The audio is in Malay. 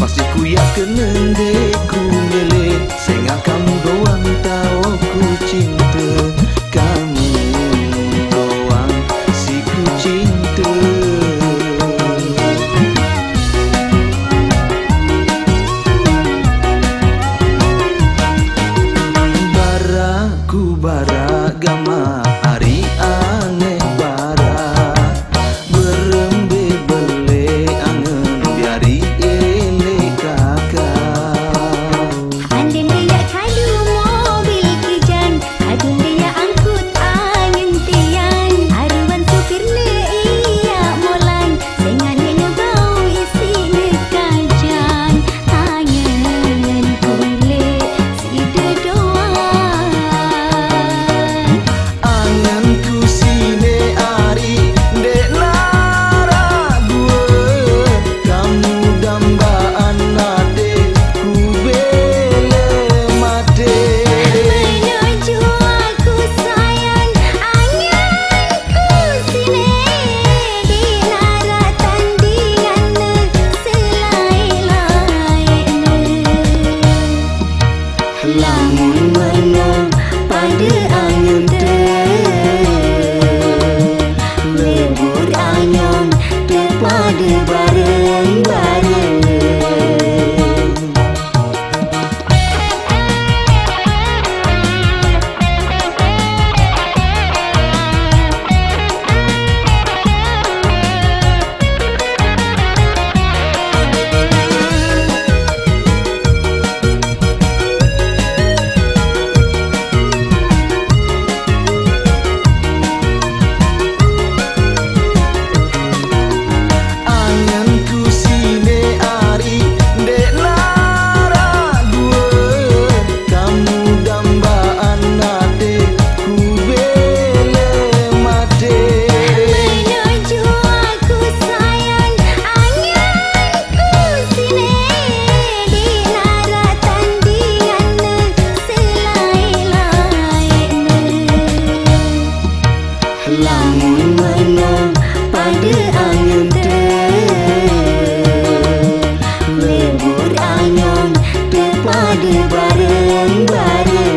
Pasti ku yakin nende ku mele Sehingga kamu doang tahu ku cinta. yang baru